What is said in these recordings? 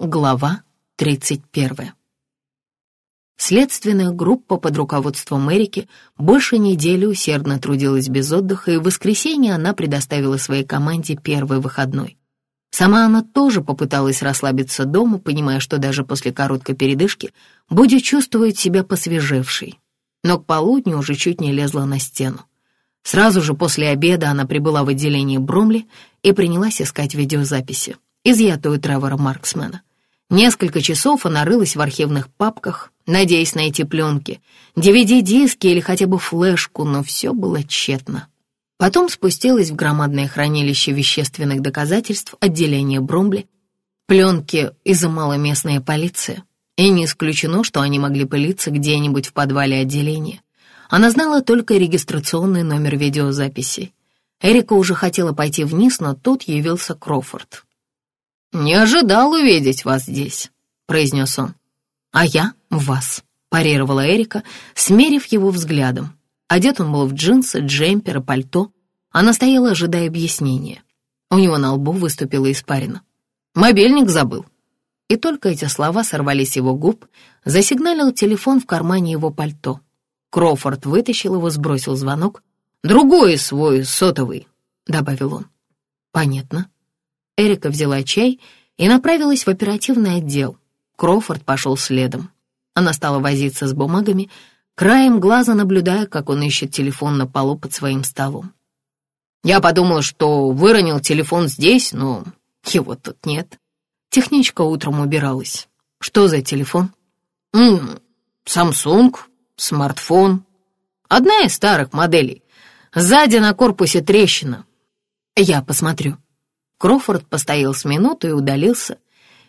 Глава 31. Следственная группа под руководством Эрики больше недели усердно трудилась без отдыха, и в воскресенье она предоставила своей команде первый выходной. Сама она тоже попыталась расслабиться дома, понимая, что даже после короткой передышки будет чувствовать себя посвежевшей. Но к полудню уже чуть не лезла на стену. Сразу же после обеда она прибыла в отделение Бромли и принялась искать видеозаписи изъятую Тревора Марксмена. Несколько часов она рылась в архивных папках, надеясь найти пленки, DVD-диски или хотя бы флешку, но все было тщетно. Потом спустилась в громадное хранилище вещественных доказательств отделения Бромбли. Пленки изымала местная полиция, и не исключено, что они могли пылиться где-нибудь в подвале отделения. Она знала только регистрационный номер видеозаписи. Эрика уже хотела пойти вниз, но тут явился Крофорд. «Не ожидал увидеть вас здесь», — произнес он. «А я вас», — парировала Эрика, смерив его взглядом. Одет он был в джинсы, джемпер и пальто. Она стояла, ожидая объяснения. У него на лбу выступила испарина. «Мобильник забыл». И только эти слова сорвались его губ, засигналил телефон в кармане его пальто. Кроуфорд вытащил его, сбросил звонок. «Другой свой, сотовый», — добавил он. «Понятно», Эрика взяла чай и направилась в оперативный отдел. Кроуфорд пошел следом. Она стала возиться с бумагами, краем глаза наблюдая, как он ищет телефон на полу под своим столом. «Я подумал, что выронил телефон здесь, но его тут нет». Техничка утром убиралась. «Что за телефон?» «Ммм, Samsung, смартфон. Одна из старых моделей. Сзади на корпусе трещина. Я посмотрю». Крофорд постоял с минуту и удалился.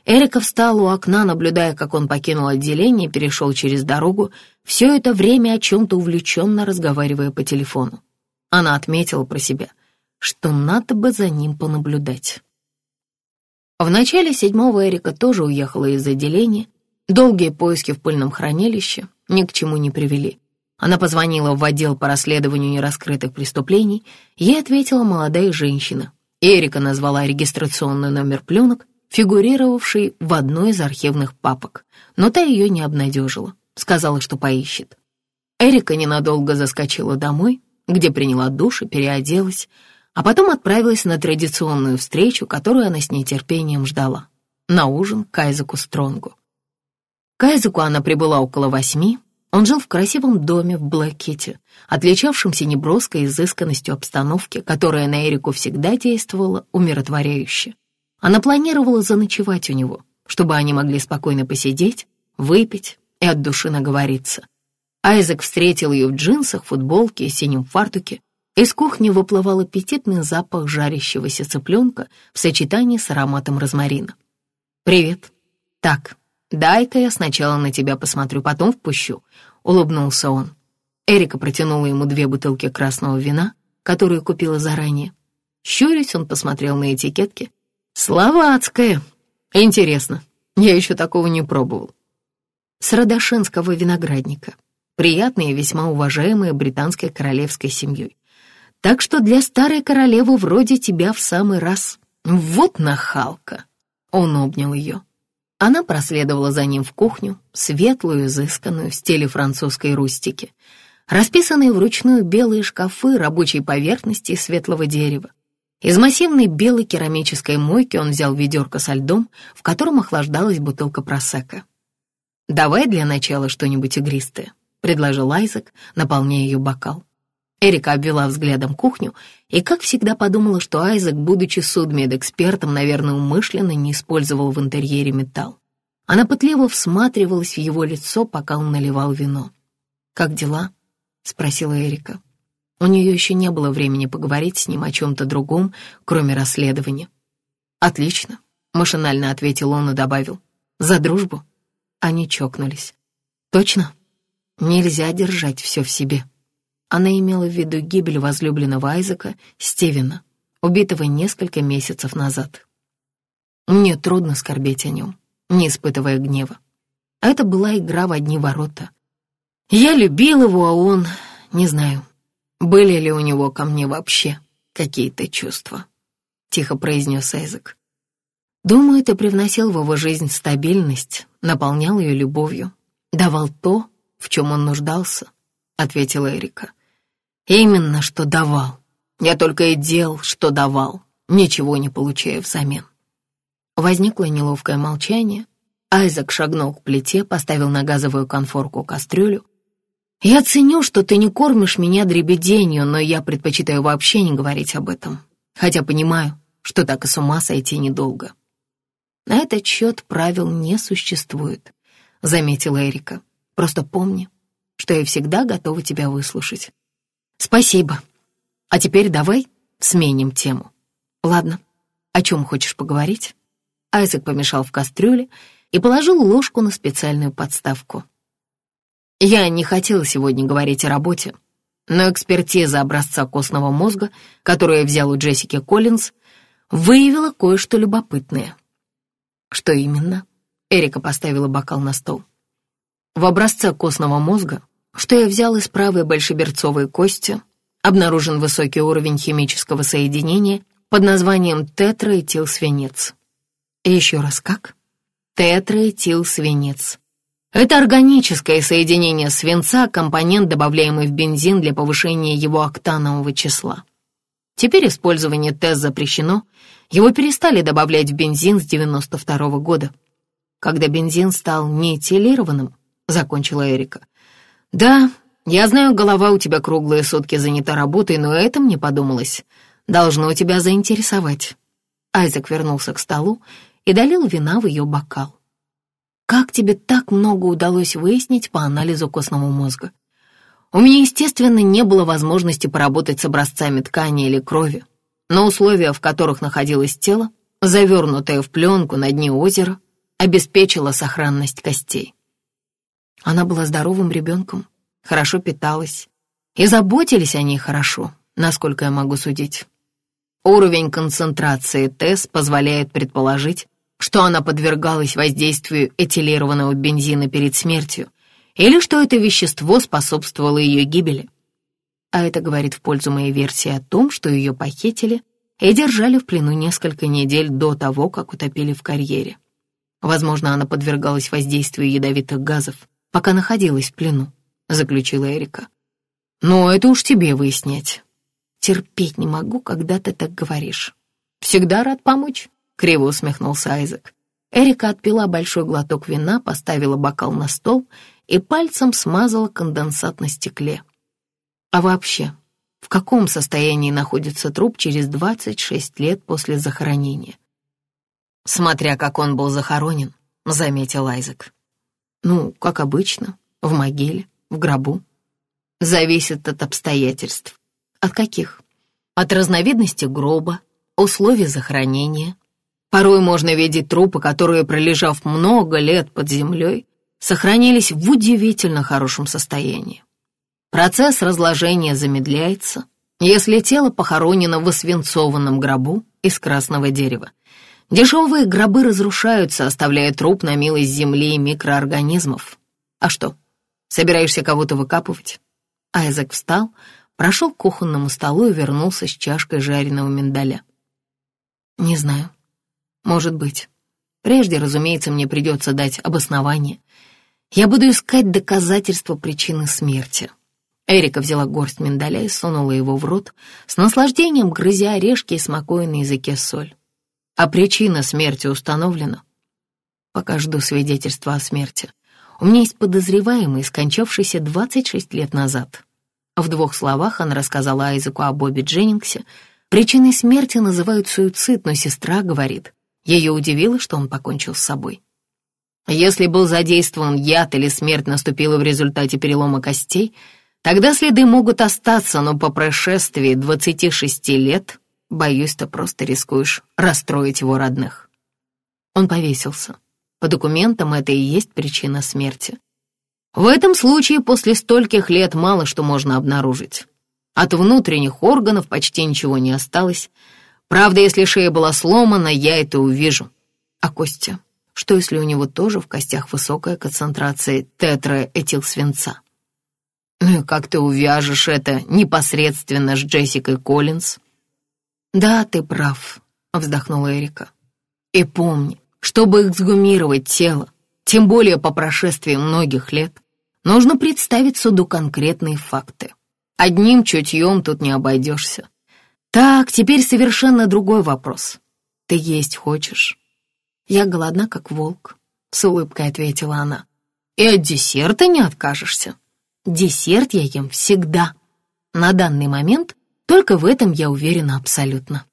Эрика встала у окна, наблюдая, как он покинул отделение и перешел через дорогу, все это время о чем-то увлеченно разговаривая по телефону. Она отметила про себя, что надо бы за ним понаблюдать. В начале седьмого Эрика тоже уехала из отделения. Долгие поиски в пыльном хранилище ни к чему не привели. Она позвонила в отдел по расследованию нераскрытых преступлений, ей ответила молодая женщина, Эрика назвала регистрационный номер пленок, фигурировавший в одной из архивных папок, но та ее не обнадежила, сказала, что поищет. Эрика ненадолго заскочила домой, где приняла душ и переоделась, а потом отправилась на традиционную встречу, которую она с нетерпением ждала, на ужин к Айзеку Стронгу. К Айзеку она прибыла около восьми, он жил в красивом доме в Блэкете, отличавшемся неброской изысканностью обстановки, которая на Эрику всегда действовала умиротворяюще. Она планировала заночевать у него, чтобы они могли спокойно посидеть, выпить и от души наговориться. Айзек встретил ее в джинсах, футболке и синем фартуке. Из кухни выплывал аппетитный запах жарящегося цыпленка в сочетании с ароматом розмарина. «Привет. Так, дай-ка я сначала на тебя посмотрю, потом впущу улыбнулся он. Эрика протянула ему две бутылки красного вина, которые купила заранее. Щурясь, он посмотрел на этикетки. «Словацкое! Интересно, я еще такого не пробовал». С Радошинского виноградника. Приятные и весьма уважаемые британской королевской семьей. Так что для старой королевы вроде тебя в самый раз. Вот нахалка!» Он обнял ее. Она проследовала за ним в кухню, светлую, изысканную, в стиле французской рустики. Расписанные вручную белые шкафы рабочей поверхности из светлого дерева. Из массивной белой керамической мойки он взял ведерко со льдом, в котором охлаждалась бутылка просека. «Давай для начала что-нибудь игристое», — предложил Айзек, наполняя ее бокал. Эрика обвела взглядом кухню и, как всегда, подумала, что Айзек, будучи судмедэкспертом, наверное, умышленно не использовал в интерьере металл. Она пытливо всматривалась в его лицо, пока он наливал вино. «Как дела?» — спросила Эрика. У нее еще не было времени поговорить с ним о чем-то другом, кроме расследования. «Отлично», — машинально ответил он и добавил. «За дружбу?» Они чокнулись. «Точно? Нельзя держать все в себе». Она имела в виду гибель возлюбленного Айзека, Стивена, убитого несколько месяцев назад. Мне трудно скорбеть о нем, не испытывая гнева. Это была игра в одни ворота. Я любил его, а он... Не знаю, были ли у него ко мне вообще какие-то чувства, — тихо произнес Айзек. Думаю, ты привносил в его жизнь стабильность, наполнял ее любовью, давал то, в чем он нуждался, — ответила Эрика. Именно что давал. Я только и делал, что давал, ничего не получая взамен. Возникло неловкое молчание. Айзек шагнул к плите, поставил на газовую конфорку кастрюлю. «Я ценю, что ты не кормишь меня дребеденью, но я предпочитаю вообще не говорить об этом, хотя понимаю, что так и с ума сойти недолго». На этот счет правил не существует, заметила Эрика. Просто помни, что я всегда готова тебя выслушать. Спасибо. А теперь давай сменим тему. Ладно, о чем хочешь поговорить? Айзек помешал в кастрюле и положил ложку на специальную подставку. Я не хотела сегодня говорить о работе, но экспертиза образца костного мозга, которую я взял у Джессики Коллинз, выявила кое-что любопытное. Что именно? Эрика поставила бокал на стол. В образце костного мозга, что я взял из правой большеберцовой кости, обнаружен высокий уровень химического соединения под названием тетраэтилсвинец. Еще раз как? Тетраэтилсвинец. Это органическое соединение свинца, компонент, добавляемый в бензин для повышения его октанового числа. Теперь использование ТЭС запрещено, его перестали добавлять в бензин с 92 -го года. Когда бензин стал неэтилированным, закончила Эрика. Да, я знаю, голова у тебя круглые сутки занята работой, но это мне подумалось. Должно тебя заинтересовать. Айзек вернулся к столу и долил вина в ее бокал. Как тебе так много удалось выяснить по анализу костного мозга? У меня, естественно, не было возможности поработать с образцами ткани или крови, но условия, в которых находилось тело, завернутое в пленку на дне озера, обеспечило сохранность костей. Она была здоровым ребенком, хорошо питалась, и заботились о ней хорошо, насколько я могу судить. Уровень концентрации ТЭС позволяет предположить, что она подвергалась воздействию этилированного бензина перед смертью, или что это вещество способствовало ее гибели. А это говорит в пользу моей версии о том, что ее похитили и держали в плену несколько недель до того, как утопили в карьере. Возможно, она подвергалась воздействию ядовитых газов, пока находилась в плену, заключила Эрика. Но это уж тебе выяснять. Терпеть не могу, когда ты так говоришь. Всегда рад помочь, криво усмехнулся Айзек. Эрика отпила большой глоток вина, поставила бокал на стол и пальцем смазала конденсат на стекле. А вообще, в каком состоянии находится труп через 26 лет после захоронения? Смотря как он был захоронен, заметил Айзек. Ну, как обычно, в могиле, в гробу. Зависит от обстоятельств. От каких? От разновидности гроба, условий захоронения. Порой можно видеть трупы, которые, пролежав много лет под землей, сохранились в удивительно хорошем состоянии. Процесс разложения замедляется, если тело похоронено в освинцованном гробу из красного дерева. Дешевые гробы разрушаются, оставляя труп на милость земли и микроорганизмов. А что, собираешься кого-то выкапывать? Айзек встал, прошел к кухонному столу и вернулся с чашкой жареного миндаля. Не знаю. Может быть. Прежде, разумеется, мне придется дать обоснование. Я буду искать доказательства причины смерти. Эрика взяла горсть миндаля и сунула его в рот, с наслаждением грызя орешки и смакуя на языке соль. А причина смерти установлена? Пока жду свидетельства о смерти. У меня есть подозреваемый, скончавшийся 26 лет назад. В двух словах она рассказала Айзеку о Бобби Дженнингсе. Причиной смерти называют суицид, но сестра говорит, ее удивило, что он покончил с собой. Если был задействован яд или смерть наступила в результате перелома костей, тогда следы могут остаться, но по прошествии 26 лет, боюсь, ты просто рискуешь расстроить его родных. Он повесился. По документам это и есть причина смерти. В этом случае после стольких лет мало что можно обнаружить. От внутренних органов почти ничего не осталось. Правда, если шея была сломана, я это увижу. А кости? Что если у него тоже в костях высокая концентрация тетраэтилсвинца? Ну и как ты увяжешь это непосредственно с Джессикой Коллинз? Да, ты прав, вздохнула Эрика. И помни, чтобы эксгумировать тело, тем более по прошествии многих лет, нужно представить суду конкретные факты. Одним чутьем тут не обойдешься. Так, теперь совершенно другой вопрос. Ты есть хочешь? Я голодна, как волк, с улыбкой ответила она. И от десерта не откажешься. Десерт я ем всегда. На данный момент только в этом я уверена абсолютно.